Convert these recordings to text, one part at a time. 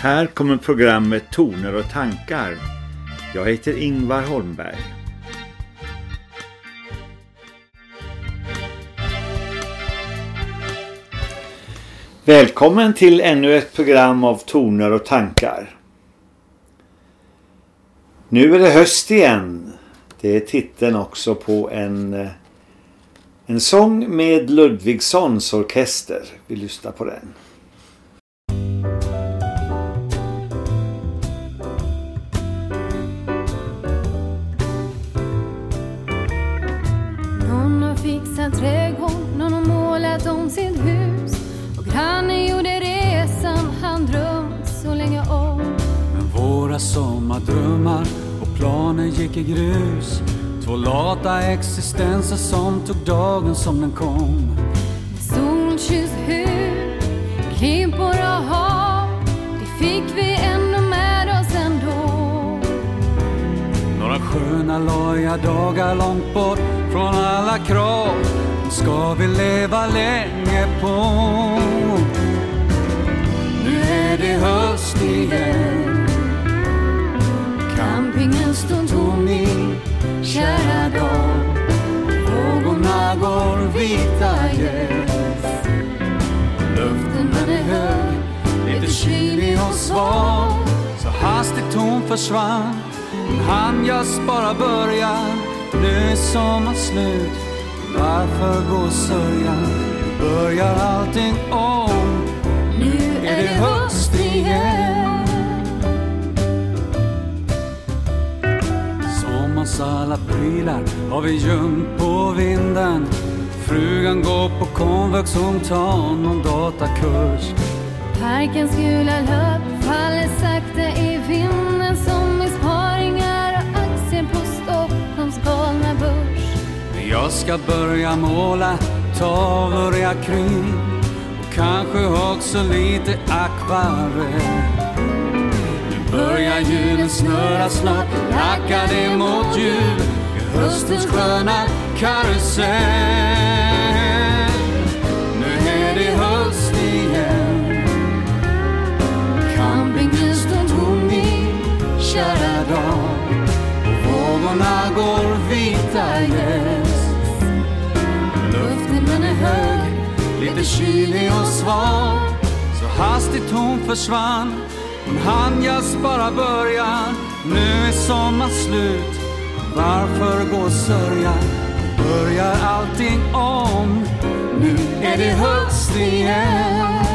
Här kommer programmet Toner och tankar. Jag heter Ingvar Holmberg. Välkommen till ännu ett program av Toner och tankar. Nu är det höst igen. Det är titeln också på en, eh, en sång med Ludvigssons orkester. Vi lyssnar på den. Fixat trädgård, målat om sitt hus. Och grannen gjorde resan han drömt så länge om. Men våra sommardrömmar och planer gick i grus. Två lata existenser som tog dagen som den kom. Solkysst hud, klippor och hav, det fick vi ändå Några sköna loja dagar långt bort från alla krav ska vi leva länge på. Nu är det höst igen. Campingen står tom i kära dag. Vågorna går vita gäss. Luften den är hög, lite kylig och svag Så hastigt hon försvann. Hon hann just bara börja Nu är sommaren slut. Varför gå sörja? Nu börjar allting om? Nu är det höst igen Sommarens alla prylar har vi gömt på vinden. Frugan går på konvex, hon tar någon datakurs. Parkens gula löp faller sakta i vinden jag ska börja måla tavlor i akryl och kanske också lite akvarell. Nu börjar hjulen snurra snart, lackar det mot jul i höstens sköna karusell. Nu är det höst igen. Campingen tog min kära dag. Och vågorna går vita igen. Hög, lite kylig och svag. Så hastigt hon försvann. Hon hann just bara börja Nu är sommar slut. Varför gå och sörja? Börjar allting om? Nu är det höst igen.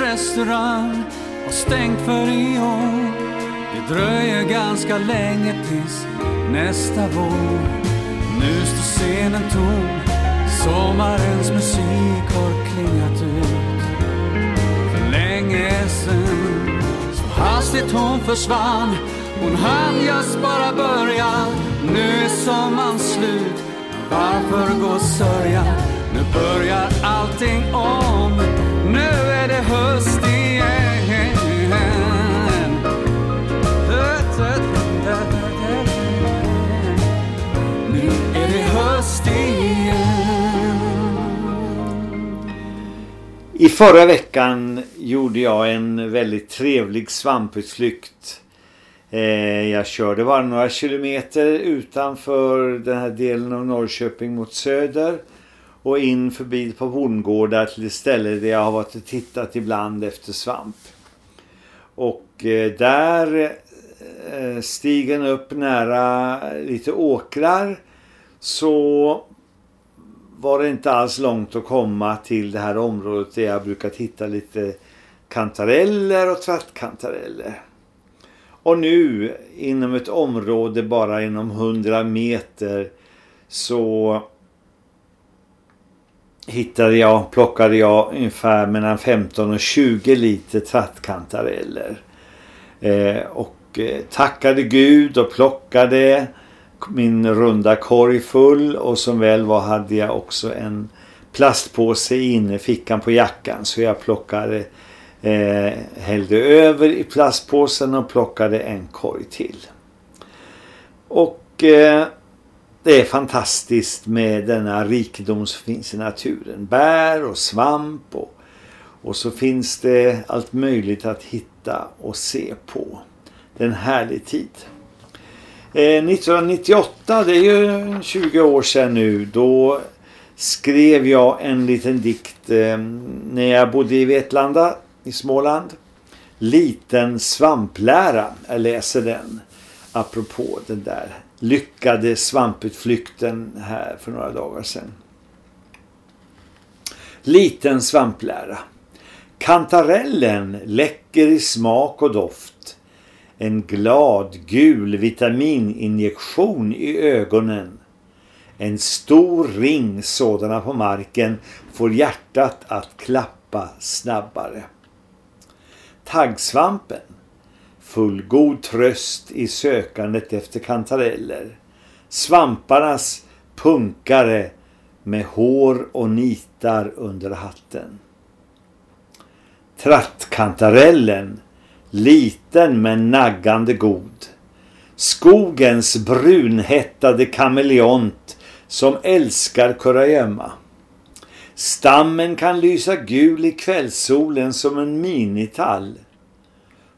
Restaurang har stängt för i år. Det dröjer ganska länge tills nästa vår. Nu står scenen tom Sommarens musik har klingat ut. För länge sen Så hastigt hon försvann. Hon hann just bara börja. Nu är sommaren slut. Varför gå och sörja? Nu börjar allting om. Förra veckan gjorde jag en väldigt trevlig svamputflykt. Eh, jag körde bara några kilometer utanför den här delen av Norrköping mot söder och in förbi på bondgårdar till ett ställe där jag har varit och tittat ibland efter svamp. Och eh, där eh, stigen upp nära lite åkrar så var det inte alls långt att komma till det här området där jag brukar hitta lite kantareller och trattkantareller. Och nu inom ett område bara inom 100 meter så hittade jag, plockade jag ungefär mellan 15 och 20 liter trattkantareller. Eh, och eh, tackade Gud och plockade min runda korg full och som väl var hade jag också en plastpåse inne i fickan på jackan så jag plockade Eh, hällde över i plastpåsen och plockade en korg till. Och eh, det är fantastiskt med denna rikedom som finns i naturen. Bär och svamp och, och så finns det allt möjligt att hitta och se på. Det är en härlig tid. Eh, 1998, det är ju 20 år sedan nu, då skrev jag en liten dikt eh, när jag bodde i Vetlanda i Småland. Liten svamplära, jag läser den apropå den där lyckade svamputflykten här för några dagar sedan. Liten svamplära. Kantarellen läcker i smak och doft. En glad gul vitamininjektion i ögonen. En stor ring sådana på marken får hjärtat att klappa snabbare. Taggsvampen fullgod tröst i sökandet efter kantareller. Svamparnas punkare med hår och nitar under hatten. Trattkantarellen, liten men naggande god. Skogens brunhettade kameleont som älskar kurragömma. Stammen kan lysa gul i kvällssolen som en minitall.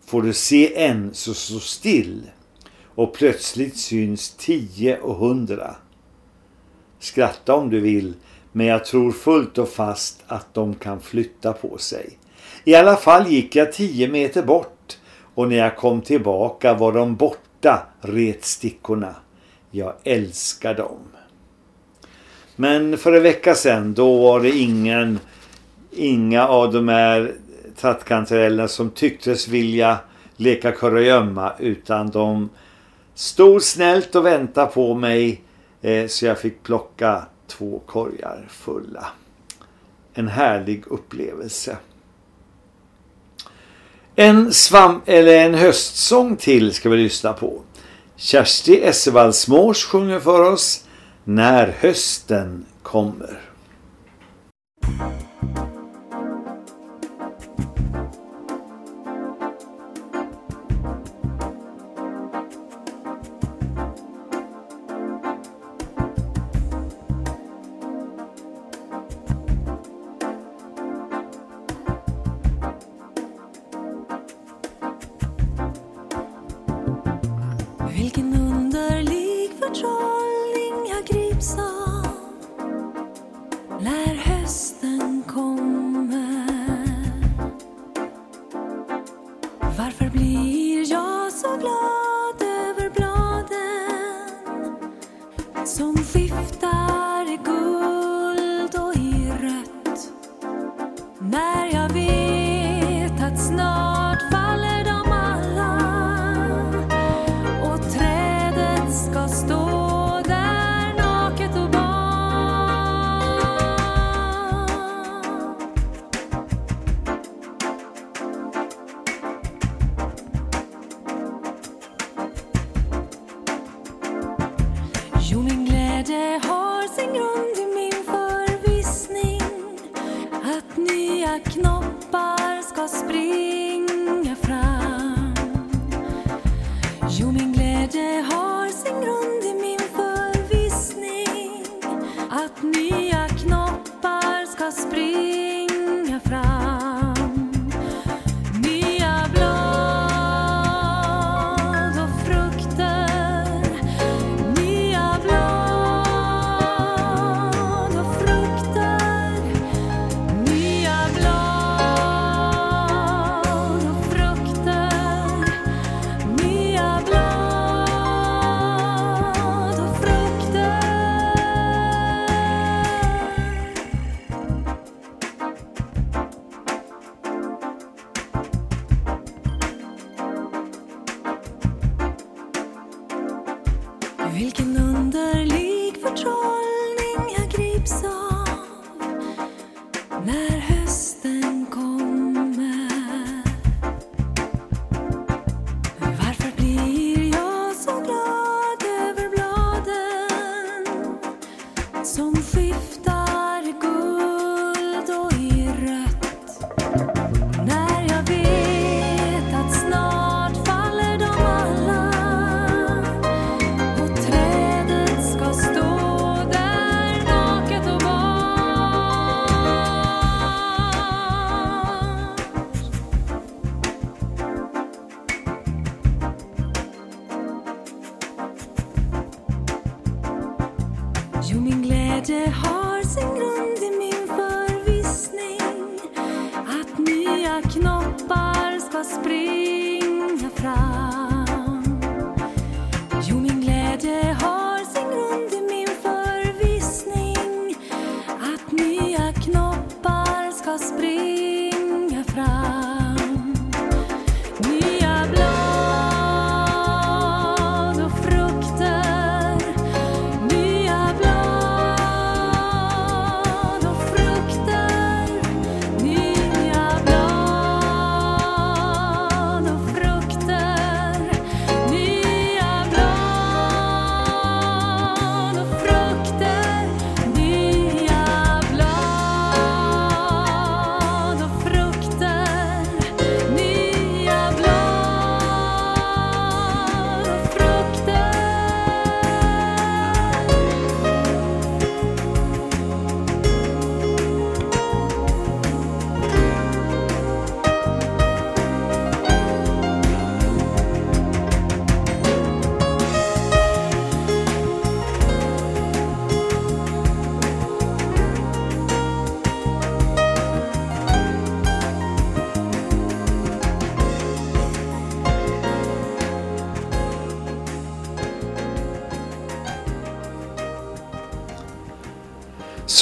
Får du se en så stå still och plötsligt syns tio och hundra. Skratta om du vill, men jag tror fullt och fast att de kan flytta på sig. I alla fall gick jag tio meter bort och när jag kom tillbaka var de borta, retstickorna. Jag älskar dem. Men för en vecka sedan, då var det ingen, inga av de här trattkantarellerna som tycktes vilja leka kurragömma utan de stod snällt och väntade på mig eh, så jag fick plocka två korgar fulla. En härlig upplevelse. En svamp eller en höstsång till ska vi lyssna på. Kersti Essevall Smårs sjunger för oss När hösten kommer.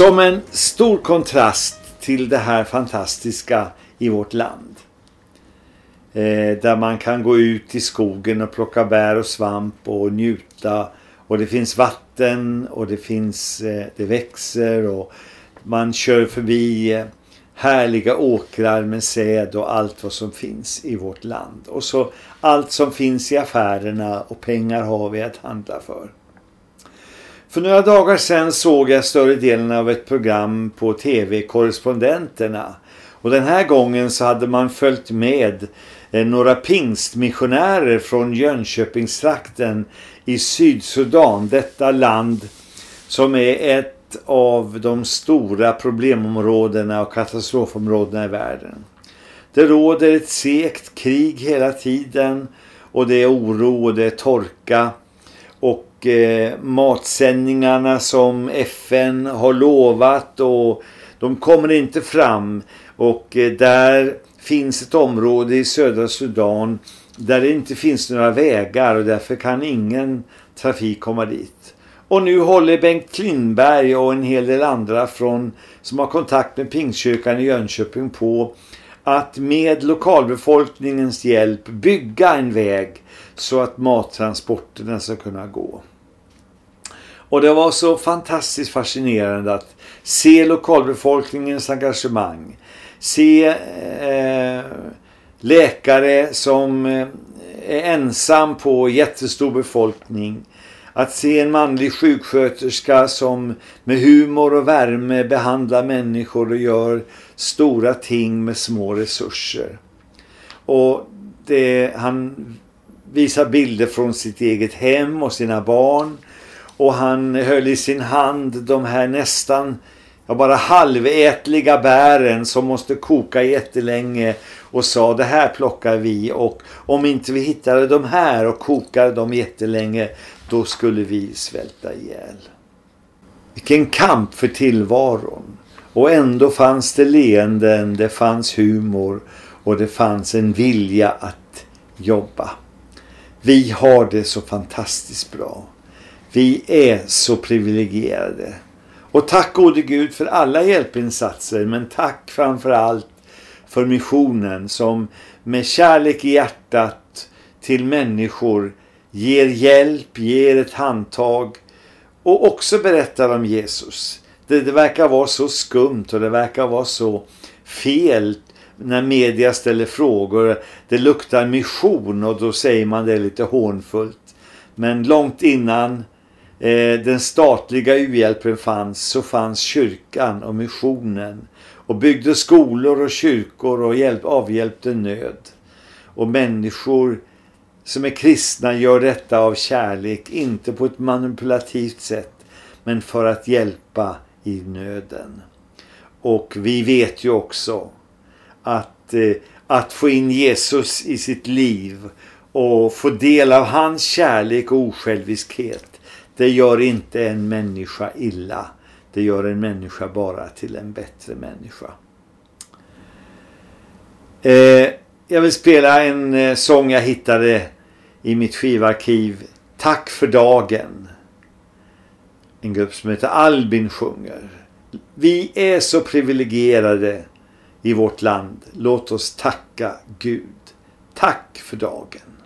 Som en stor kontrast till det här fantastiska i vårt land. Eh, där man kan gå ut i skogen och plocka bär och svamp och njuta. Och det finns vatten och det finns, eh, det växer och man kör förbi eh, härliga åkrar med säd och allt vad som finns i vårt land. Och så allt som finns i affärerna och pengar har vi att handla för. För några dagar sedan såg jag större delen av ett program på tv, Korrespondenterna. Och den här gången så hade man följt med eh, några pingstmissionärer från Jönköpingstrakten i Sydsudan, detta land som är ett av de stora problemområdena och katastrofområdena i världen. Det råder ett segt krig hela tiden och det är oro och det är torka och eh, matsändningarna som FN har lovat och de kommer inte fram och eh, där finns ett område i södra Sudan där det inte finns några vägar och därför kan ingen trafik komma dit. Och nu håller Bengt Klingberg och en hel del andra från, som har kontakt med Pingstkyrkan i Jönköping på att med lokalbefolkningens hjälp bygga en väg så att mattransporterna ska kunna gå. Och det var så fantastiskt fascinerande att se lokalbefolkningens engagemang. Se eh, läkare som eh, är ensam på jättestor befolkning. Att se en manlig sjuksköterska som med humor och värme behandlar människor och gör stora ting med små resurser. Och det, han visar bilder från sitt eget hem och sina barn. Och han höll i sin hand de här nästan ja, bara halvätliga bären som måste koka jättelänge och sa det här plockar vi och om inte vi hittade de här och kokade dem jättelänge då skulle vi svälta ihjäl. Vilken kamp för tillvaron. Och ändå fanns det leenden, det fanns humor och det fanns en vilja att jobba. Vi har det så fantastiskt bra. Vi är så privilegierade. Och tack gode Gud för alla hjälpinsatser men tack framförallt för missionen som med kärlek i hjärtat till människor ger hjälp, ger ett handtag och också berättar om Jesus. Det, det verkar vara så skumt och det verkar vara så fel när media ställer frågor. Det luktar mission och då säger man det lite hånfullt. Men långt innan Eh, den statliga u-hjälpen fanns så fanns kyrkan och missionen och byggde skolor och kyrkor och hjälp, avhjälpte nöd. Och människor som är kristna gör detta av kärlek, inte på ett manipulativt sätt men för att hjälpa i nöden. Och vi vet ju också att, eh, att få in Jesus i sitt liv och få del av hans kärlek och osjälviskhet det gör inte en människa illa. Det gör en människa bara till en bättre människa. Eh, jag vill spela en eh, sång jag hittade i mitt skivarkiv. Tack för dagen. En grupp som heter Albin sjunger. Vi är så privilegierade i vårt land. Låt oss tacka Gud. Tack för dagen.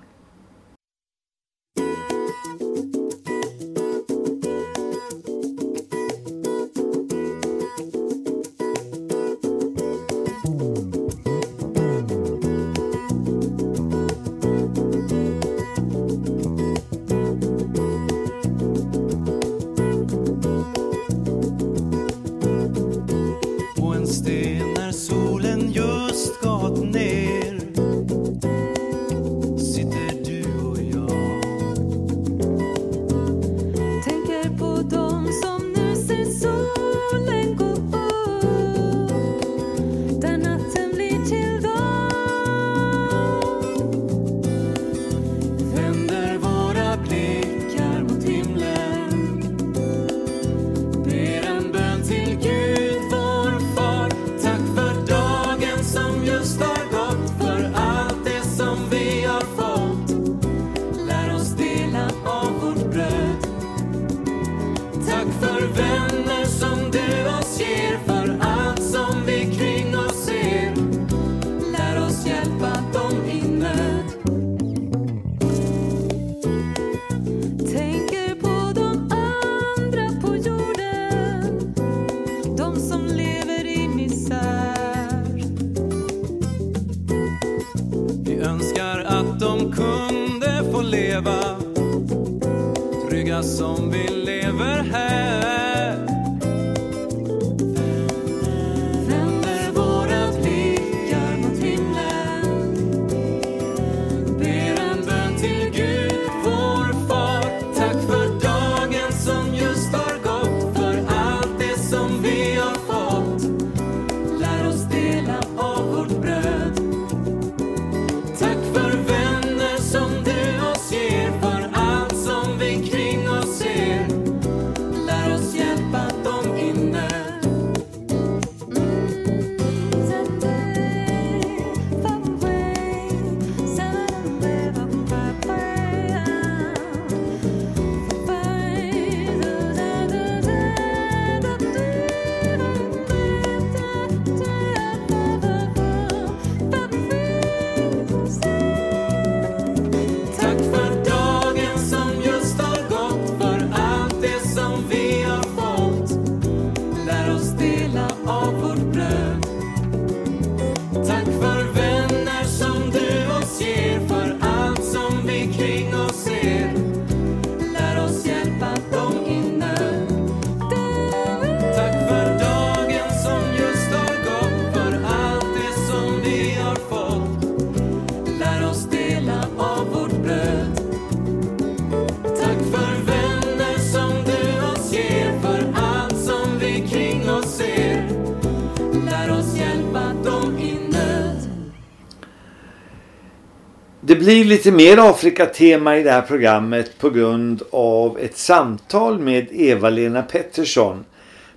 Blir lite mer Afrika-tema i det här programmet på grund av ett samtal med Eva-Lena Pettersson.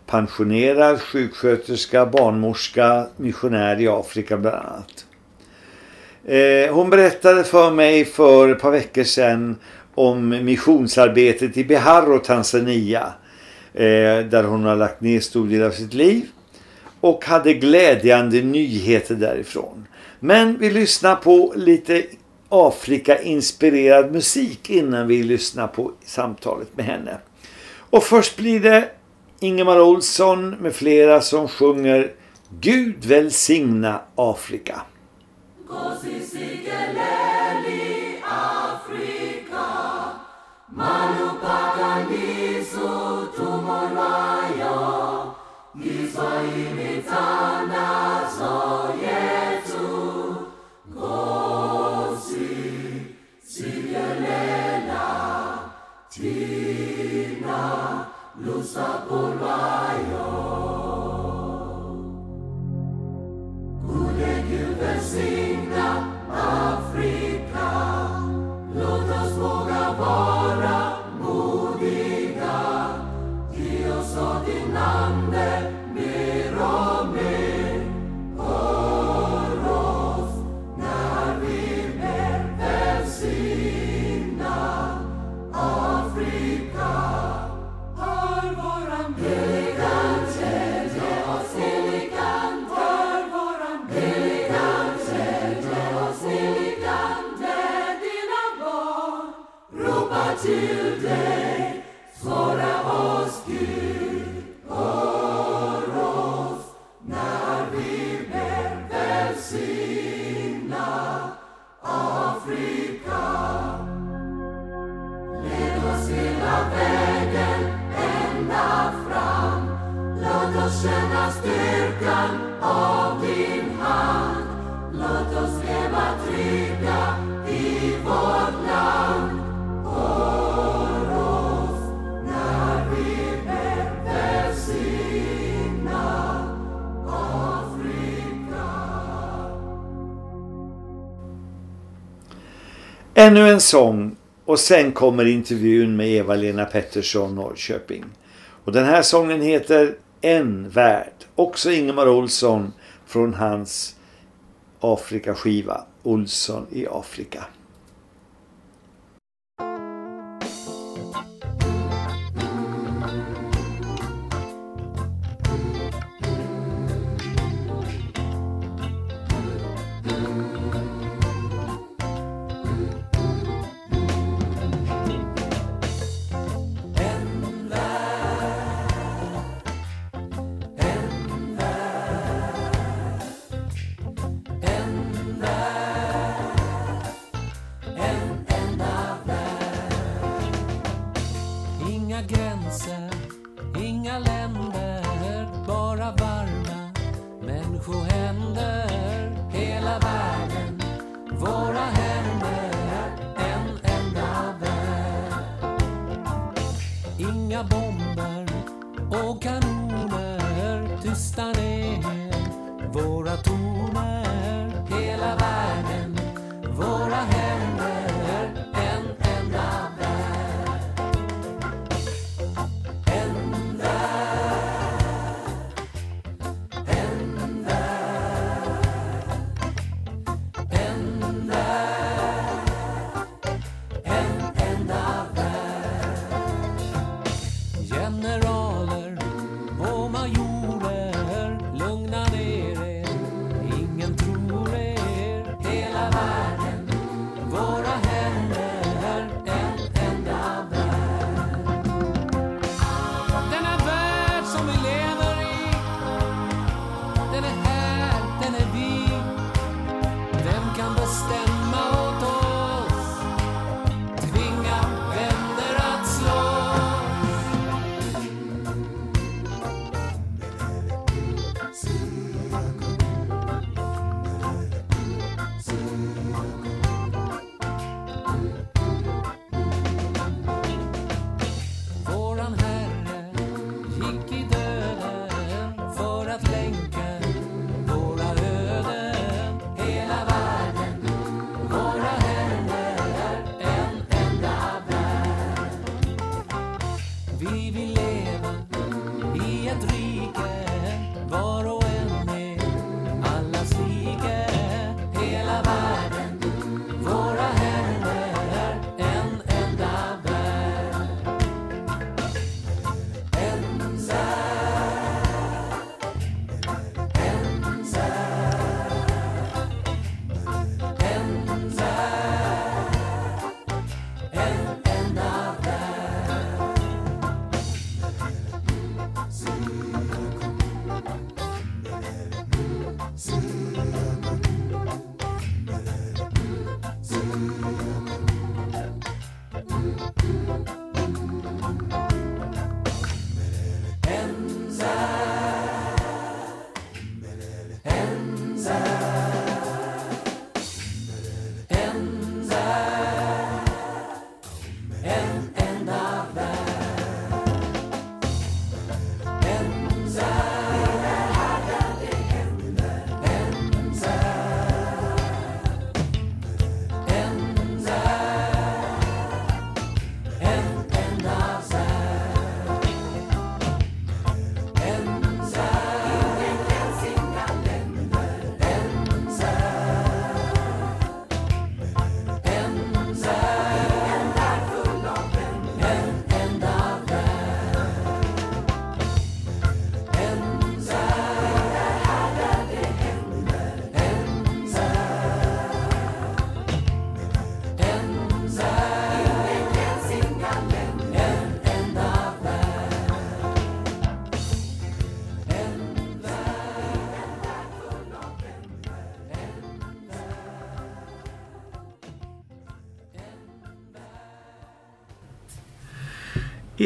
Pensionerad sjuksköterska, barnmorska, missionär i Afrika bland annat. Eh, hon berättade för mig för ett par veckor sedan om missionsarbetet i Bihar Tanzania. Eh, där hon har lagt ner stor del av sitt liv. Och hade glädjande nyheter därifrån. Men vi lyssnar på lite Afrika-inspirerad musik innan vi lyssnar på samtalet med henne. Och först blir det Ingemar Olsson med flera som sjunger Gud välsigna Afrika. Ina lusa polayo Kule gilvesinga Afrika Lotas boga vara mudiga. Dios odinande mirome Oros När vi mer välsigna Afrika till dig, svara. Ännu en sång och sen kommer intervjun med Eva-Lena Pettersson Norrköping. Och den här sången heter En värld. Också Ingemar Olsson från hans Afrikaskiva Olsson i Afrika.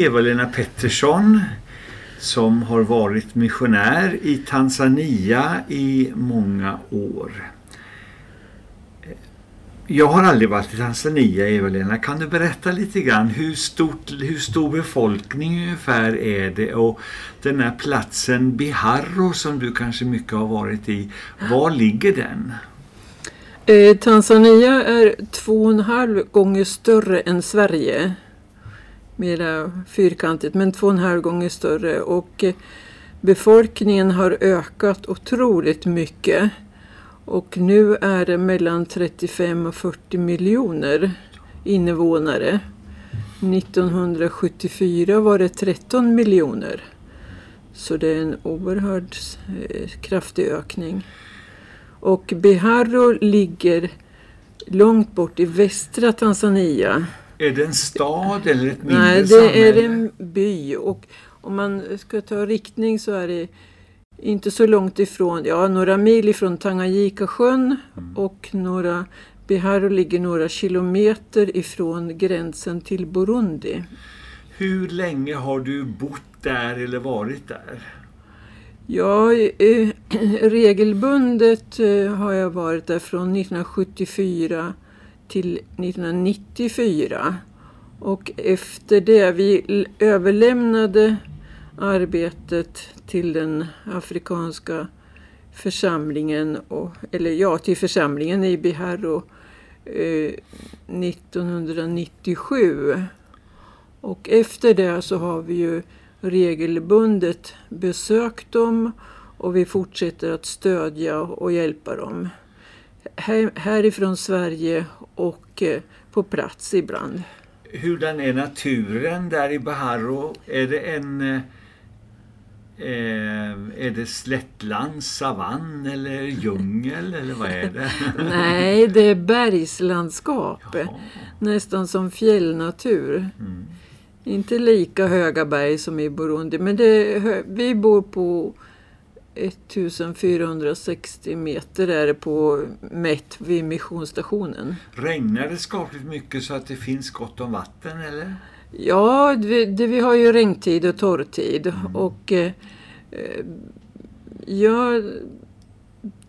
Eva-Lena Pettersson som har varit missionär i Tanzania i många år. Jag har aldrig varit i Tanzania, Eva-Lena. Kan du berätta lite grann hur, stort, hur stor befolkning ungefär är det och den här platsen Biharro, som du kanske mycket har varit i, var ligger den? Eh, Tanzania är två och en halv gånger större än Sverige. Mera fyrkantigt, men två och en halv gånger större. Och eh, befolkningen har ökat otroligt mycket. Och nu är det mellan 35 och 40 miljoner invånare. 1974 var det 13 miljoner. Så det är en oerhört eh, kraftig ökning. Och Biharro ligger långt bort i västra Tanzania. Är det en stad eller ett mindre Nej, det samhälle? är en by. Och om man ska ta riktning så är det inte så långt ifrån, ja några mil ifrån Tanganyika-sjön och några, Biharro ligger några kilometer ifrån gränsen till Burundi. Hur länge har du bott där eller varit där? Ja, eh, regelbundet eh, har jag varit där från 1974 till 1994. Och efter det, vi överlämnade arbetet till den afrikanska församlingen, och, eller ja, till församlingen i Biharro eh, 1997. Och efter det så har vi ju regelbundet besökt dem och vi fortsätter att stödja och hjälpa dem. Här, härifrån Sverige och eh, på plats ibland. Hurdan är naturen där i Baharo? Är det en... eh, Eh, är det slättland, savann eller djungel eller vad är det? Nej, det är bergslandskap. Jaha. Nästan som fjällnatur. Mm. Inte lika höga berg som i Burundi, men det vi bor på 1460 meter är det på mätt vid missionsstationen. Regnar det skapligt mycket så att det finns gott om vatten eller? Ja, det, det, vi har ju regntid och torrtid. Och eh, eh, ja,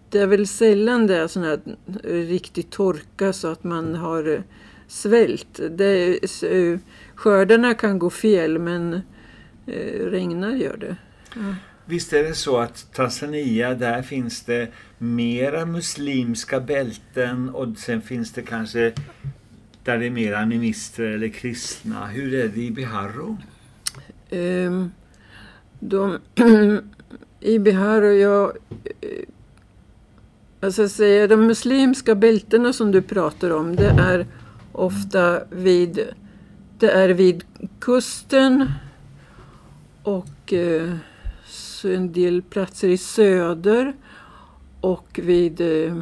det är väl sällan det är sån här riktig torka så att man har eh, svält. Det, eh, skördarna kan gå fel men eh, regnar gör det. Visst är det så att Tanzania, där finns det mera muslimska bälten och sen finns det kanske där det är mera animister eller kristna. Hur är det i Biharro? Um, ehm, de, I Bihar eh, jag... Alltså säga, de muslimska bältena som du pratar om, det är ofta vid, det är vid kusten och eh, också en del platser i söder och vid, eh,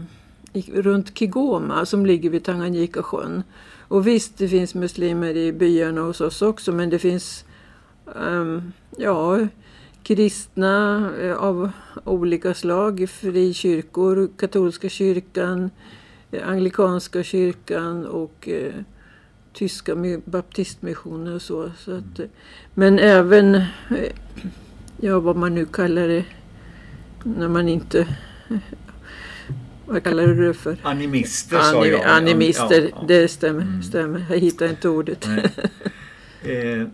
runt Kigoma som ligger vid Tanganyika-sjön. Och visst, det finns muslimer i byarna hos oss också, men det finns um, ja, kristna eh, av olika slag, frikyrkor, katolska kyrkan, eh, anglikanska kyrkan och eh, tyska baptistmissioner och så. så att, men även, eh, ja vad man nu kallar det, när man inte, vad kallar du det för? Animister sa Ani- jag. Animister, Ja, ja. det stämmer, Mm. stämmer. Jag hittar inte ordet. Eh,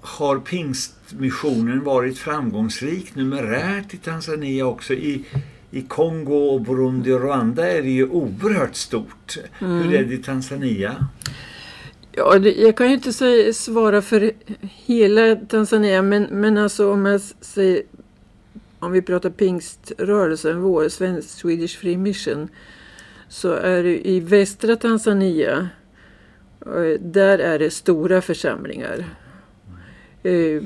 har pingstmissionen varit framgångsrik numerärt i Tanzania också? I, I Kongo, och Burundi och Rwanda är det ju oerhört stort. Mm. Hur är det i Tanzania? Ja, jag kan ju inte säga, svara för hela Tanzania, men, men alltså om jag säger, om vi pratar pingströrelsen, vår, Svensk Swedish Free Mission, så är det i västra Tanzania, eh, där är det stora församlingar. Eh,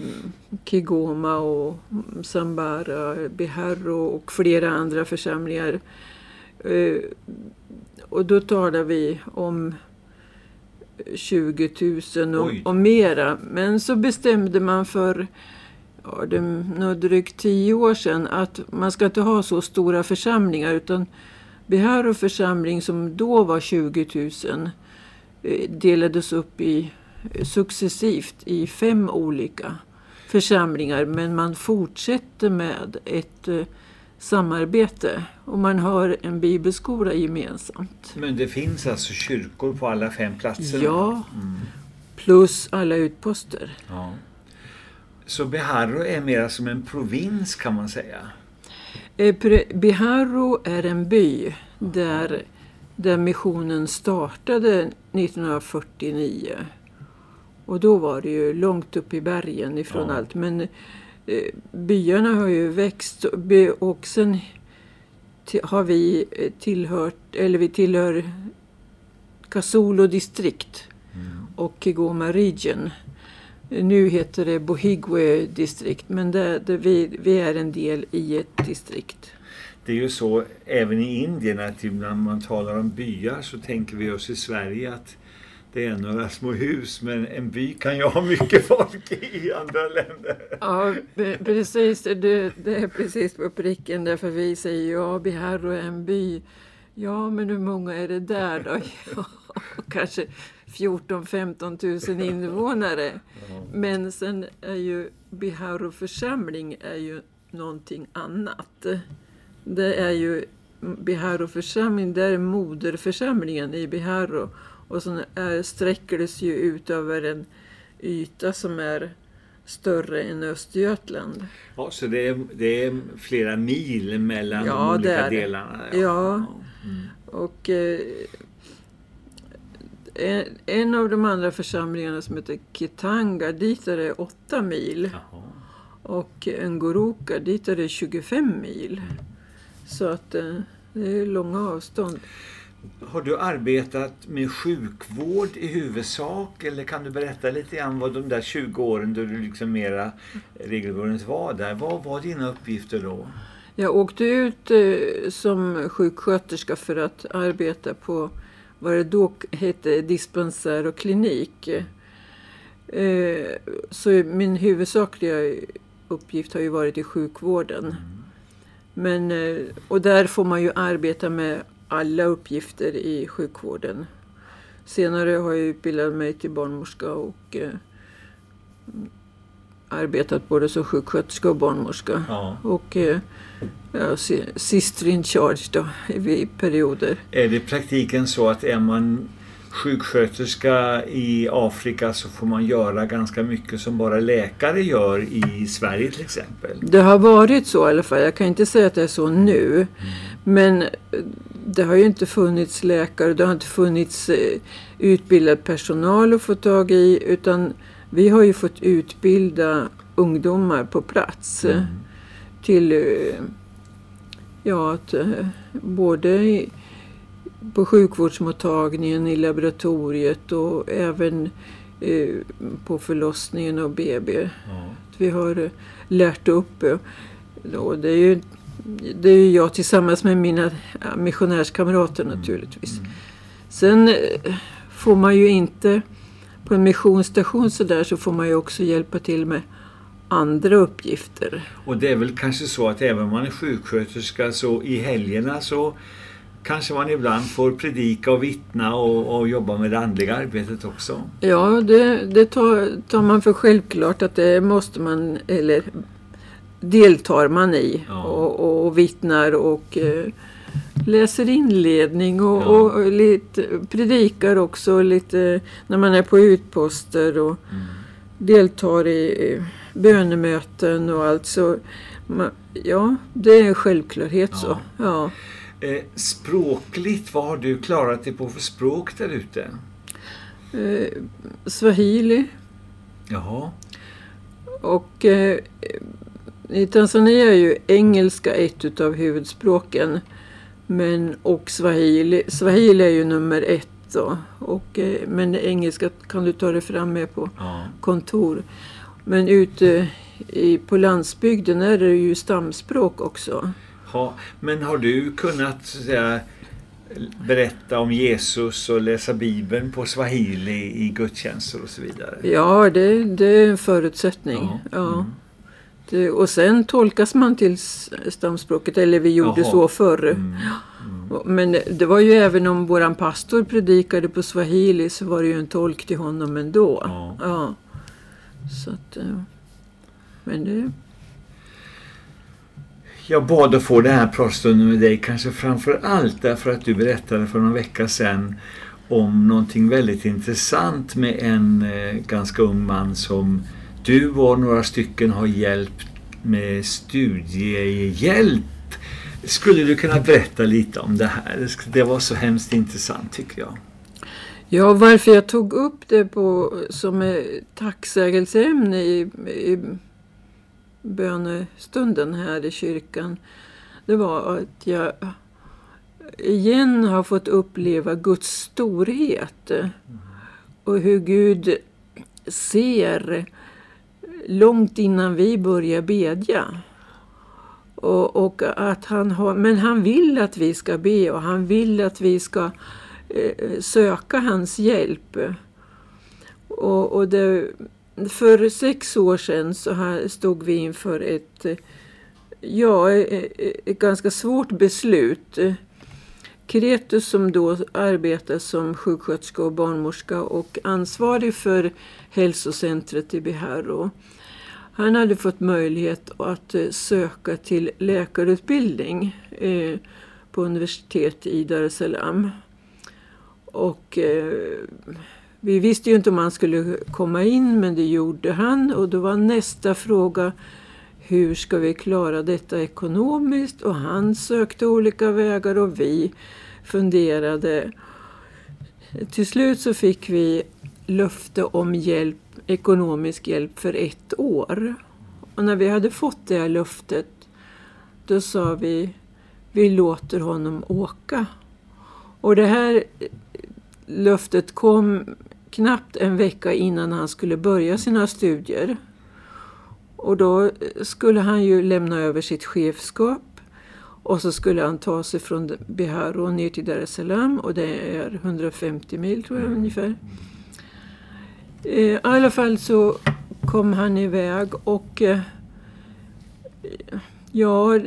Kigoma och Sambara, Biharro och flera andra församlingar. Eh, och då talar vi om 20 000 och, Oj. och mera. Men så bestämde man för ja, det är drygt tio år sedan att man ska inte ha så stora församlingar utan Biharo församling som då var 20 000 eh, delades upp i, successivt i fem olika. församlingar men man fortsätter med ett eh, samarbete och man har en bibelskola gemensamt. Men det finns alltså kyrkor på alla fem platserna? Ja, plus alla utposter. ja. Så Beharro är mer som en provins kan man säga? Eh, Biharo är en by där, där missionen startade 1949. Och då var det ju långt upp i bergen ifrån Ja. allt. Men byarna har ju växt och sen har vi eh, tillhört, eller vi tillhör Kasulu distrikt och Kigoma region. Nu heter det Bohigwe distrikt men det, det, vi, vi är en del i ett distrikt. Det är ju så även i Indien att när man talar om byar så tänker vi oss i Sverige att det är några små hus men en by kan ju ha mycket folk i andra länder. Ja, pre- precis. Det, det är precis på pricken därför vi säger ja, Biharo är en by. Ja, men hur många är det där då? Ja, kanske 14-15 000 invånare. Men sen är ju Biharo församling är ju någonting annat. Det är ju Biharo församling, det är moderförsamlingen i Biharo. Och så sträcker det sig ju ut över en yta som är större än Östergötland. Ja, så det är, det är flera mil mellan Ja, de olika delarna. Ja. Och eh, en, en av de andra församlingarna som heter Kitanga, dit är det 8 mil. Jaha. Och Ngoroka, dit är det 25 mil. Så att eh, det är långa avstånd. Har du arbetat med sjukvård i huvudsak eller kan du berätta lite grann vad de där 20 åren då du liksom mera regelbundet var där, vad var dina uppgifter då? Jag åkte ut eh, som sjuksköterska för att arbeta på vad det då hette dispensär och klinik. Eh, så min huvudsakliga uppgift har ju varit i sjukvården. Men, eh, och där får man ju arbeta med alla uppgifter i sjukvården. Senare har jag utbildat mig till barnmorska och eh, arbetat både som sjuksköterska och barnmorska. Ja. Och eh, sister in charge då, i perioder. Är det i praktiken så att är man sjuksköterska i Afrika så får man göra ganska mycket som bara läkare gör i Sverige till exempel? Det har varit så i alla fall. Jag kan inte säga att det är så nu. Men eh, det har ju inte funnits läkare, det har inte funnits eh, utbildad personal att få tag i. Utan vi har ju fått utbilda ungdomar på plats. eh, Till, eh, ja, att, både på sjukvårdsmottagningen, i laboratoriet och även på förlossningen och BB. Ja. Vi har lärt upp. Och det är ju det är ju jag tillsammans med mina missionärskamrater naturligtvis. Sen eh, får man ju inte på en missionsstation så där så får man ju också hjälpa till med andra uppgifter. Och det är väl kanske så att även om man är sjuksköterska så i helgerna så kanske man ibland får predika och vittna och, och jobba med det andliga arbetet också. Ja, det, det tar, tar man för självklart att det måste man, eller deltar man i Ja. och, och, och vittnar och eh, läser inledning och, Ja. och, lite, predikar också lite när man är på utposter och Mm. deltar i bönemöten och allt. Så, ma- ja, det är en självklarhet Ja. så. Ja. Eh, språkligt, vad har du klarat dig på för språk där ute? Eh, Swahili Jaha, Och eh, i Tanzania är ju engelska ett utav huvudspråken. Men, och swahili. Swahili är ju nummer ett då. Och, eh, men engelska kan du ta dig fram med på ja. kontor. Men ute i, på landsbygden är det ju stamspråk också. Ha, men har du kunnat säga, berätta om Jesus och läsa Bibeln på swahili i gudstjänster och så vidare? Ja, det, det är en förutsättning. Ja, Ja. mm. Det, och sen tolkas man till stamspråket, eller vi gjorde Jaha. så förr. Mm. Men det var ju även om våran pastor predikade på swahili så var det ju en tolk till honom ändå. Ja. Ja. Så att, eh, Men det, Jag bad att få den här pratstunden med dig kanske framför allt därför att du berättade för någon vecka sedan om någonting väldigt intressant med en eh, ganska ung man som du och några stycken har hjälpt med studiehjälp. Skulle du kunna berätta lite om det här? Det var så hemskt intressant tycker jag. Ja, varför jag tog upp det på, som tacksägelseämne i, i bönestunden här i kyrkan, det var att jag igen har fått uppleva Guds storhet och hur Gud ser långt innan vi börjar bedja. Och, och att han har, men han vill att vi ska be och han vill att vi ska eh, söka hans hjälp. Och, och det, för sex år sedan så här stod vi inför ett, ja, eh, eh, ett ganska svårt beslut. Kretus som då arbetar som sjuksköterska och barnmorska och ansvarig för hälsocentret i Biharro. Han hade fått möjlighet att eh, söka till läkarutbildning eh, på universitet i Dar es Salaam. Och eh, vi visste ju inte om han skulle komma in men det gjorde han och då var nästa fråga hur ska vi klara detta ekonomiskt? Och han sökte olika vägar och vi funderade. Till slut så fick vi löfte om hjälp, ekonomisk hjälp för ett år. Och när vi hade fått det här löftet då sa vi vi låter honom åka. Och det här löftet kom knappt en vecka innan han skulle börja sina studier. Och då skulle han ju lämna över sitt chefskap och så skulle han ta sig från Biharo ner till Dar es Salaam och det är 150 mil tror jag ungefär. Eh, I alla fall så kom han iväg och eh, ja,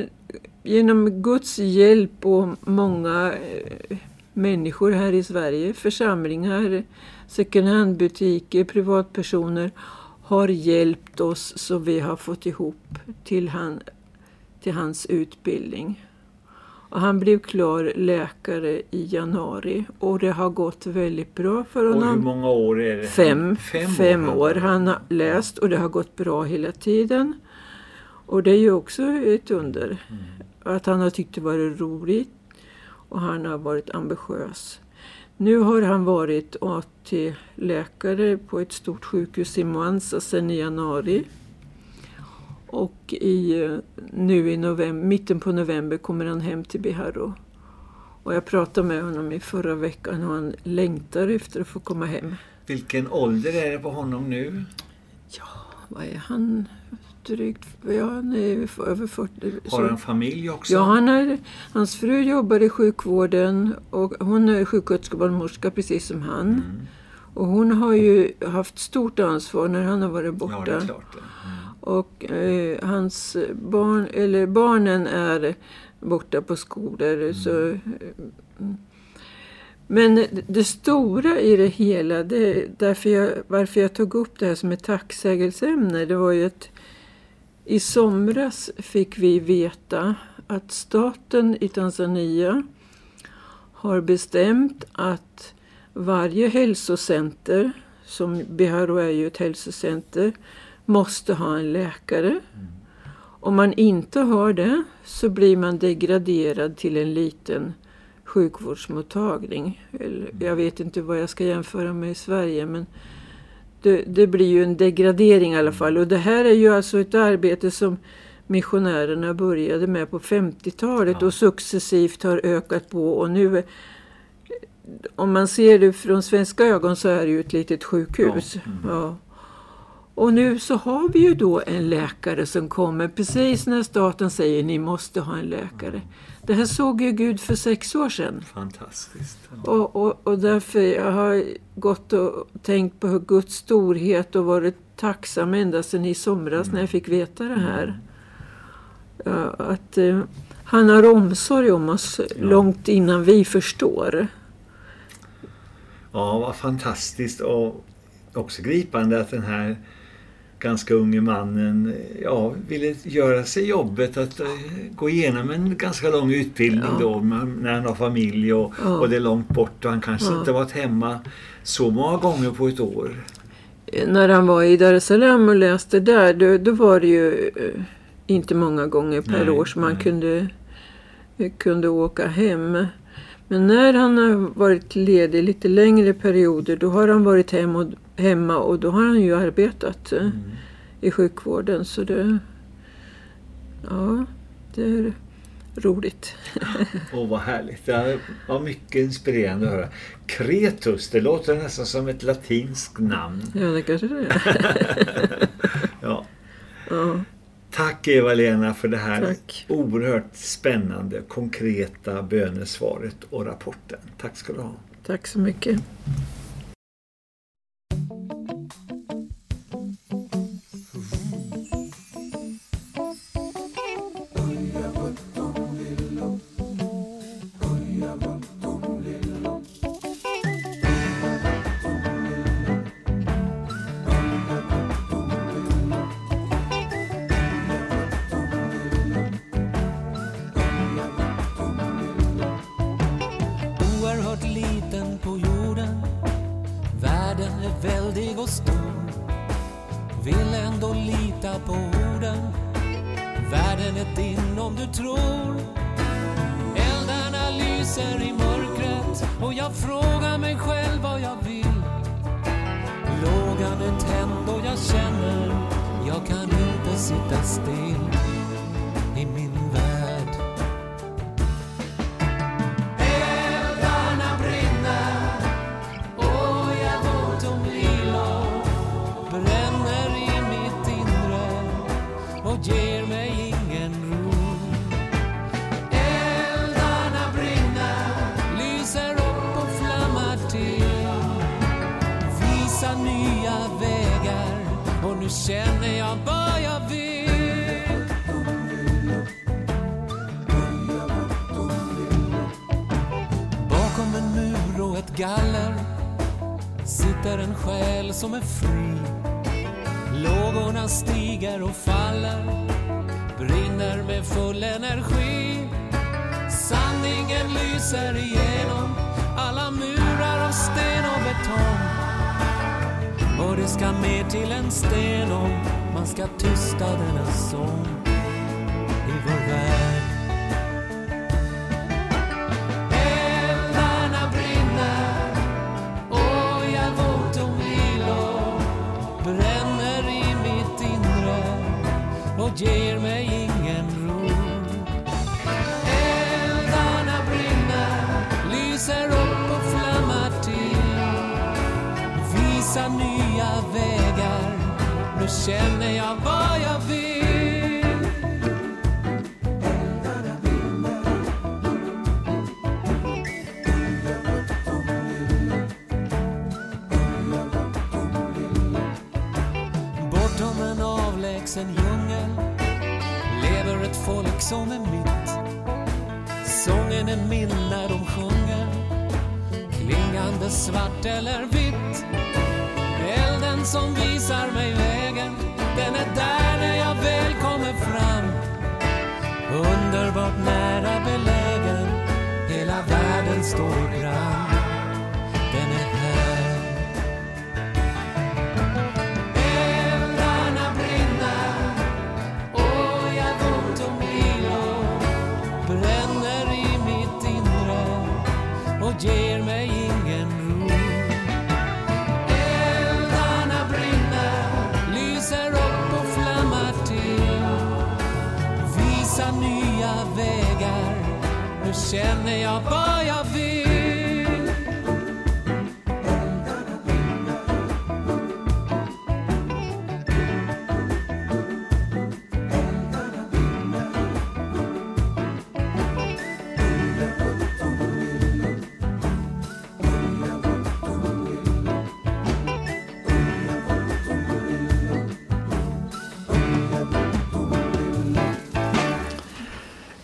genom Guds hjälp och många eh, människor här i Sverige, församlingar, second hand-butiker, privatpersoner har hjälpt oss så vi har fått ihop till, han, till hans utbildning. Och han blev klar läkare i januari och det har gått väldigt bra för Och hur honom. många år är det? Fem, Fem, fem, år. år. Han har läst och det har gått bra hela tiden. Och det är ju också ett under. Mm. Att han har tyckt det varit roligt och han har varit ambitiös. Nu har han varit AT-läkare på ett stort sjukhus i Moanza sedan i januari. Och i, nu i november, mitten på november kommer han hem till Biharro. Och jag pratade med honom i förra veckan och han längtar efter att få komma hem. Vilken ålder är det på honom nu? Vad är han? Drygt, ja han är över 40. Har han familj också? Ja, han är, hans fru jobbar i sjukvården och hon är sjuksköterska och barnmorska precis som han. Mm. Och hon har ju haft stort ansvar när han har varit borta. Ja, det är klart. det. Mm. Och eh, hans barn, eller barnen är borta på skolor. Så, eh, mm. men det, det stora i det hela, det, därför jag, varför jag tog upp det här som ett tacksägelseämne, det var ju att i somras fick vi veta att staten i Tanzania har bestämt att varje hälsocenter, som Biharo är ju ett hälsocenter, måste ha en läkare. Om man inte har det så blir man degraderad till en liten sjukvårdsmottagning. Eller, jag vet inte vad jag ska jämföra med i Sverige men det, det blir ju en degradering i alla fall. Och det här är ju alltså ett arbete som missionärerna började med på 50-talet Ja. och successivt har ökat på och nu om man ser det från svenska ögon så är det ju ett litet sjukhus. Ja, mm. Ja. Och nu så har vi ju då en läkare som kommer precis när staten säger ni måste ha en läkare. Det här såg ju Gud för sex år sedan. Fantastiskt. Ja. Och, och, och därför jag har gått och tänkt på Guds storhet och varit tacksam ända sedan i somras när jag fick veta det här. Ja, att eh, han har omsorg om oss långt innan vi förstår. Ja, vad fantastiskt och också gripande att den här ganska unge mannen ja, ville göra sig jobbet att eh, gå igenom en ganska lång utbildning Ja. då när han har familj och, Ja. och det är långt bort och han kanske Ja. inte varit hemma så många gånger på ett år. När han var i Dar es Salaam och läste där, då, då var det ju eh, inte många gånger per Nej, år som han nej. kunde, eh, kunde åka hem. Men när han har varit ledig lite längre perioder, då har han varit hem och, hemma och då har han ju arbetat eh, i sjukvården. Så det, ja, det är roligt. Åh vad härligt. Det var mycket inspirerande att höra. Kretus, det låter nästan som ett latinskt namn. Ja, det kanske det är. Ja. Ja, Tack Eva-Lena för det här Tack. oerhört spännande, konkreta bönesvaret och rapporten. Tack ska du ha. tack så mycket. Och ger mig ingen ro. Eldarna brinner, lyser upp och flammar till Visa nya vägar och nu känner jag vad jag vill. Bakom en mur och ett galler sitter en själ som är fri. Lågorna stiger och faller, brinner med full energi. Sanningen lyser igenom alla murar av sten och betong. Och det ska mer till en sten om man ska tysta denna sång i vår värld. Ger mig ingen ro. Eldarna brinner, lyser upp och flammar till. Visa nya vägar nu känner jag vad jag vill. Bortom en avlägsen folk som är mitt. Sången är min när de sjunger, klingande svart eller vitt. Elden som visar mig vägen, den är där när jag väl kommer fram. Underbart nära belägen, hela världen står i brand.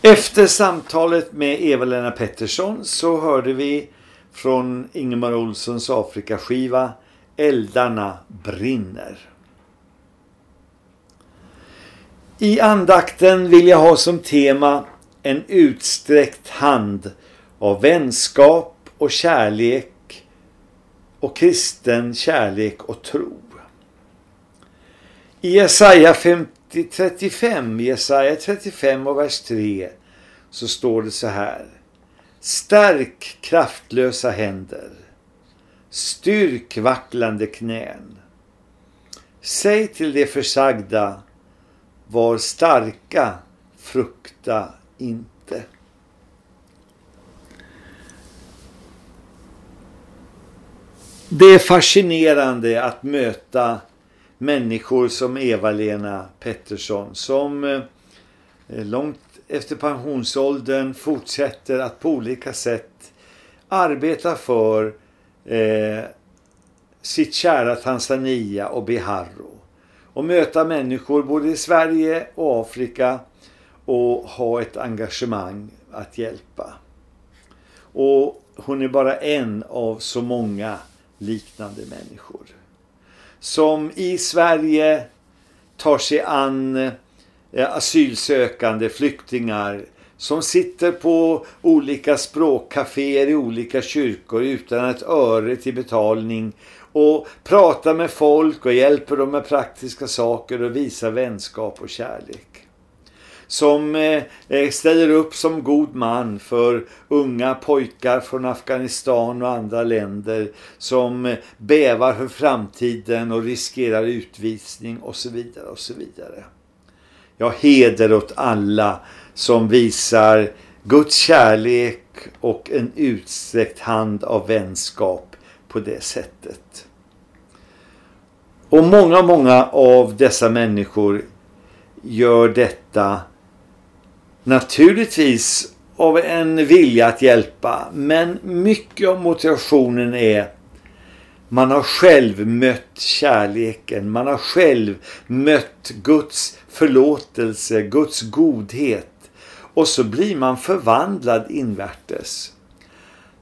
Efter samtalet med Eva-Lena Pettersson så hörde vi från Ingemar Olssons Afrikaskiva Eldarna brinner. I andakten vill jag ha som tema en utsträckt hand av vänskap och kärlek och kristen kärlek och tro. I Jesaja 50, 35, Jesaja 35 och vers 3 så står det så här. Stärk kraftlösa händer. Styrk vacklande knän. Säg till det försagda, var starka, frukta inte. Det är fascinerande att möta människor som Eva-Lena Pettersson som eh, Eh, långt efter pensionsåldern fortsätter att på olika sätt arbeta för eh, sitt kära Tanzania och Biharro. Och möta människor både i Sverige och Afrika och ha ett engagemang att hjälpa. Och hon är bara en av så många liknande människor. Som i Sverige tar sig an Eh, asylsökande flyktingar som sitter på olika språkcaféer i olika kyrkor utan ett öre till betalning och pratar med folk och hjälper dem med praktiska saker och visar vänskap och kärlek. Som eh, eh, ställer upp som god man för unga pojkar från Afghanistan och andra länder som bävar för framtiden och riskerar utvisning och så vidare och så vidare. Jag heder åt alla som visar Guds kärlek och en utsträckt hand av vänskap på det sättet. Och många, många av dessa människor gör detta naturligtvis av en vilja att hjälpa. Men mycket av motivationen är man har själv mött kärleken. Man har själv mött Guds förlåtelse, Guds godhet. Och så blir man förvandlad invärtes.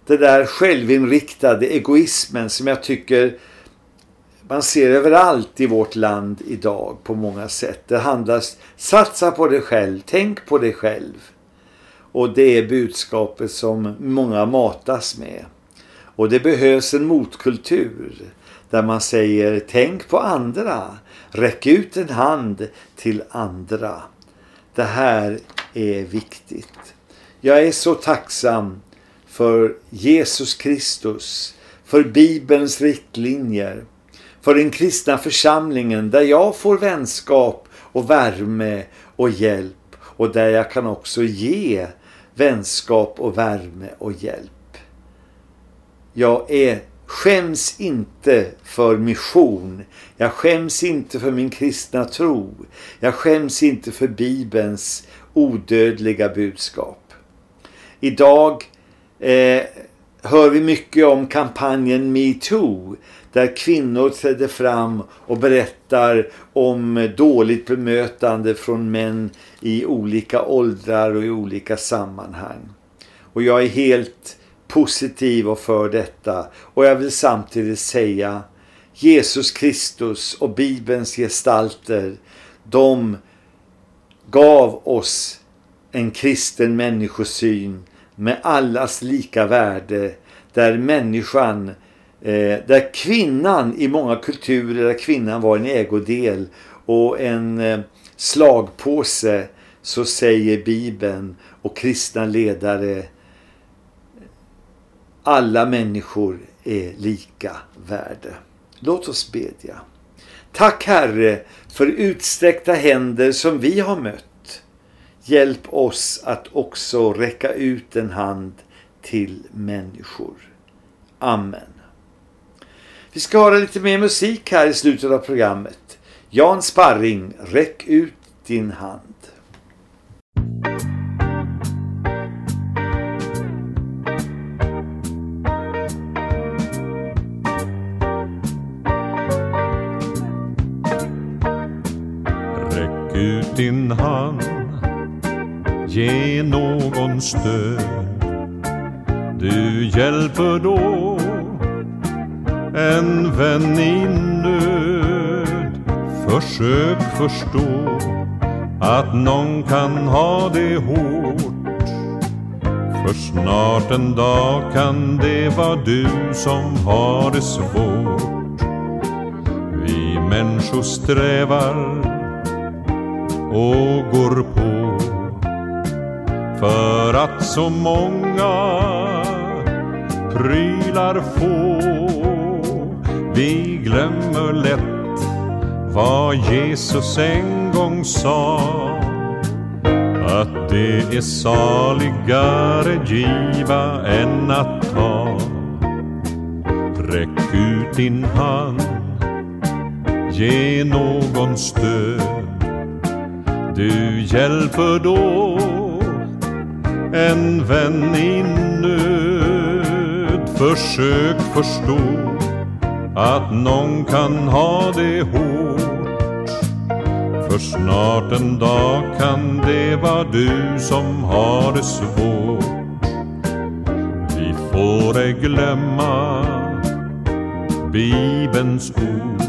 Det där självinriktade egoismen som jag tycker man ser överallt i vårt land idag på många sätt. Det handlar satsa på dig själv, tänk på dig själv. Och det är budskapet som många matas med. Och det behövs en motkultur där man säger tänk på andra, räck ut en hand till andra. Det här är viktigt. Jag är så tacksam för Jesus Kristus, för Bibelns riktlinjer, för den kristna församlingen där jag får vänskap och värme och hjälp och där jag kan också ge vänskap och värme och hjälp. Jag är, skäms inte för mission. Jag skäms inte för min kristna tro. Jag skäms inte för Bibelns odödliga budskap. Idag eh, hör vi mycket om kampanjen MeToo där kvinnor trädde fram och berättar om dåligt bemötande från män i olika åldrar och i olika sammanhang. Och jag är helt positiv och för detta. Och jag vill samtidigt säga Jesus Kristus och Bibelns gestalter, de gav oss en kristen människosyn med allas lika värde där människan Eh, där kvinnan i många kulturer, där kvinnan var en ägodel och en eh, slagpåse så säger Bibeln och kristna ledare alla människor är lika värde. Låt oss bedja. Tack Herre för utsträckta händer som vi har mött. Hjälp oss att också räcka ut en hand till människor. Amen. Vi ska höra lite mer musik här i slutet av programmet. Jan Sparring, räck ut din hand. Stöd. Du hjälper då en vän i nöd. Försök förstå att någon kan ha det hårt. För snart en dag kan det vara du som har det svårt. Vi människor strävar och går på att så många prylar få. Vi glömmer lätt vad Jesus en gång sa att det är saligare giva än att ta. Räck ut din hand, ge någon stöd. Du hjälper då en vän i nöd. Försök förstå att någon kan ha det hårt. För snart en dag kan det vara du som har det svårt. Vi får ej glömma Bibelns ord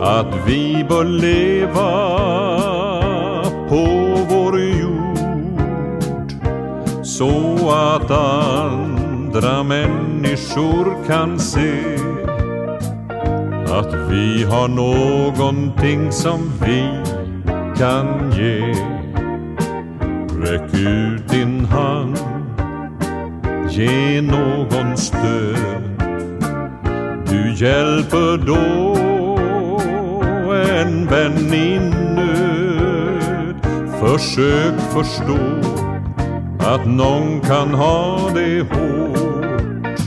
att vi bör leva på så att andra människor kan se att vi har någonting som vi kan ge. Räck ut din hand, ge någon stöd. Du hjälper då en vän i nöd. Försök förstå att någon kan ha det hårt.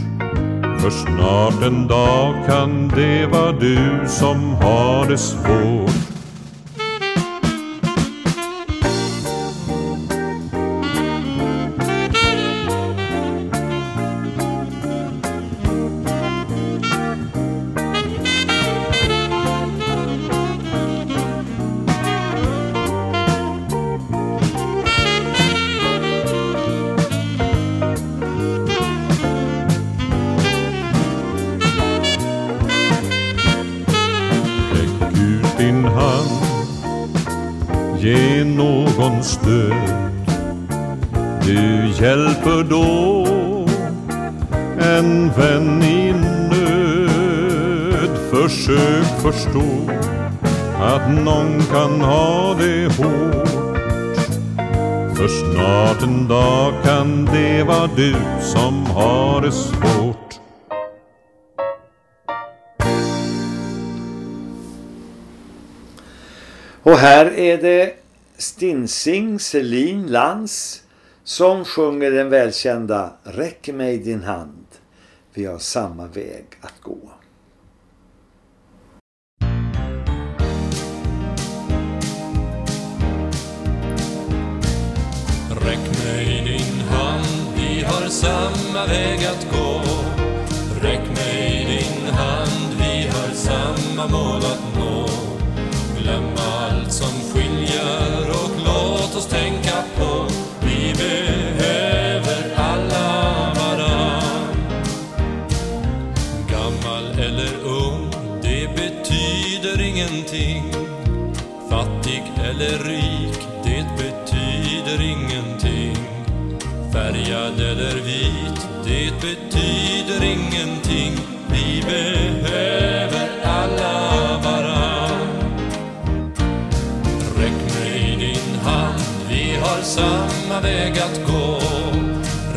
För snart en dag kan det vara du som har det svårt. Du som har det svårt. Och här är det Stinsing Selin Lans som sjunger den välkända Räck mig din hand, vi har samma väg att gå. Har samma väg att gå. Räck mig din hand, vi har samma mål att nå. Röd eller vit, det betyder ingenting. Vi behöver alla varann. Räck mig din hand, vi har samma väg att gå.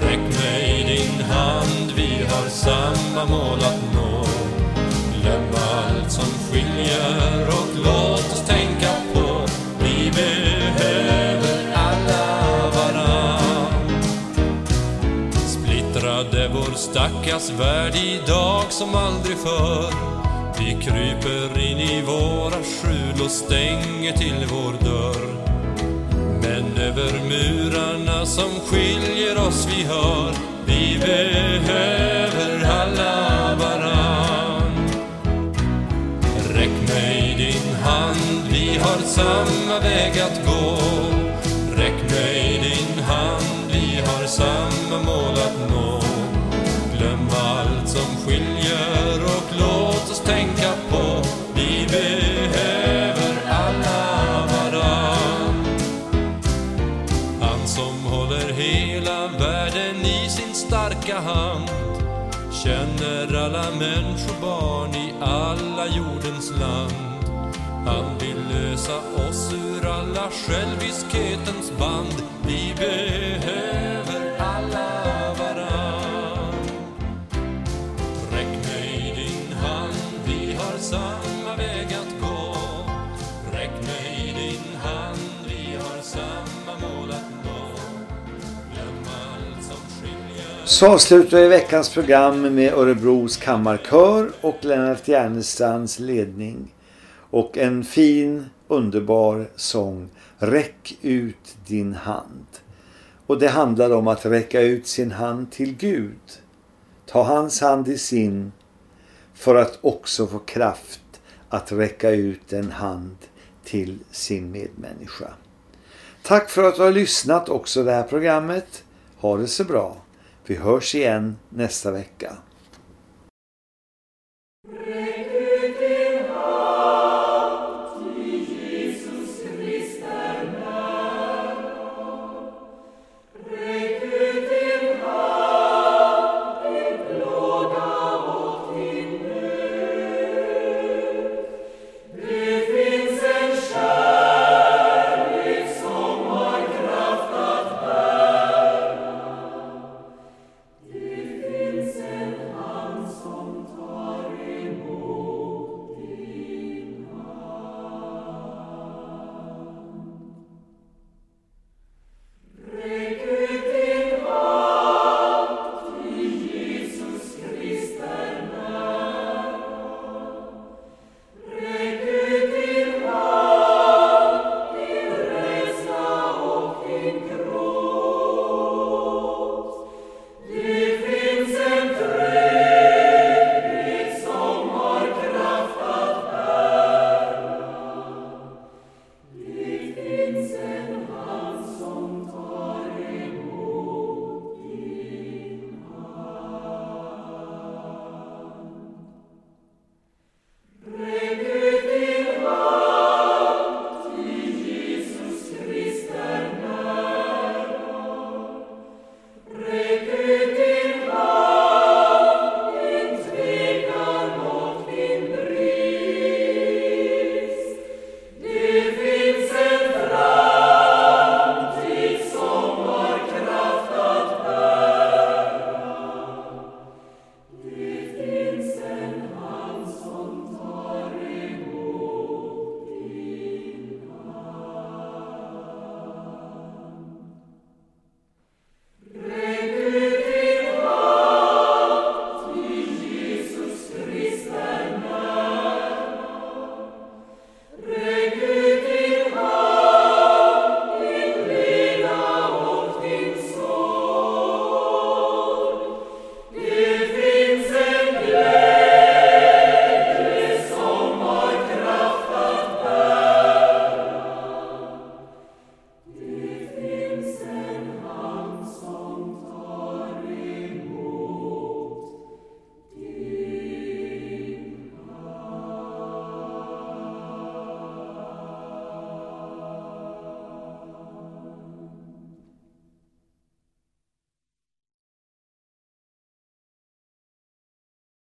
Räck mig din hand, vi har samma mål att nå. Glöm allt som skiljer och låt oss tänka stackars värld idag som aldrig förr. Vi kryper in i våra skjul och stänger till vår dörr. Men över murarna som skiljer oss vi hör Vi behöver alla varann Räck mig din hand, vi har samma väg att gå Räck mig din hand, vi har samma mål att nå alla människobarn i alla jordens land. Han vill lösa oss ur alla själviskhetens band. Vi behöver Så avslutar vi veckans program med Örebros kammarkör och Lennart Järnestrands ledning. Och en fin, underbar sång. Räck ut din hand. Och det handlar om att räcka ut sin hand till Gud. Ta hans hand i sin för att också få kraft att räcka ut en hand till sin medmänniska. Tack för att du har lyssnat också det här programmet. Ha det så bra. Vi hörs igen nästa vecka.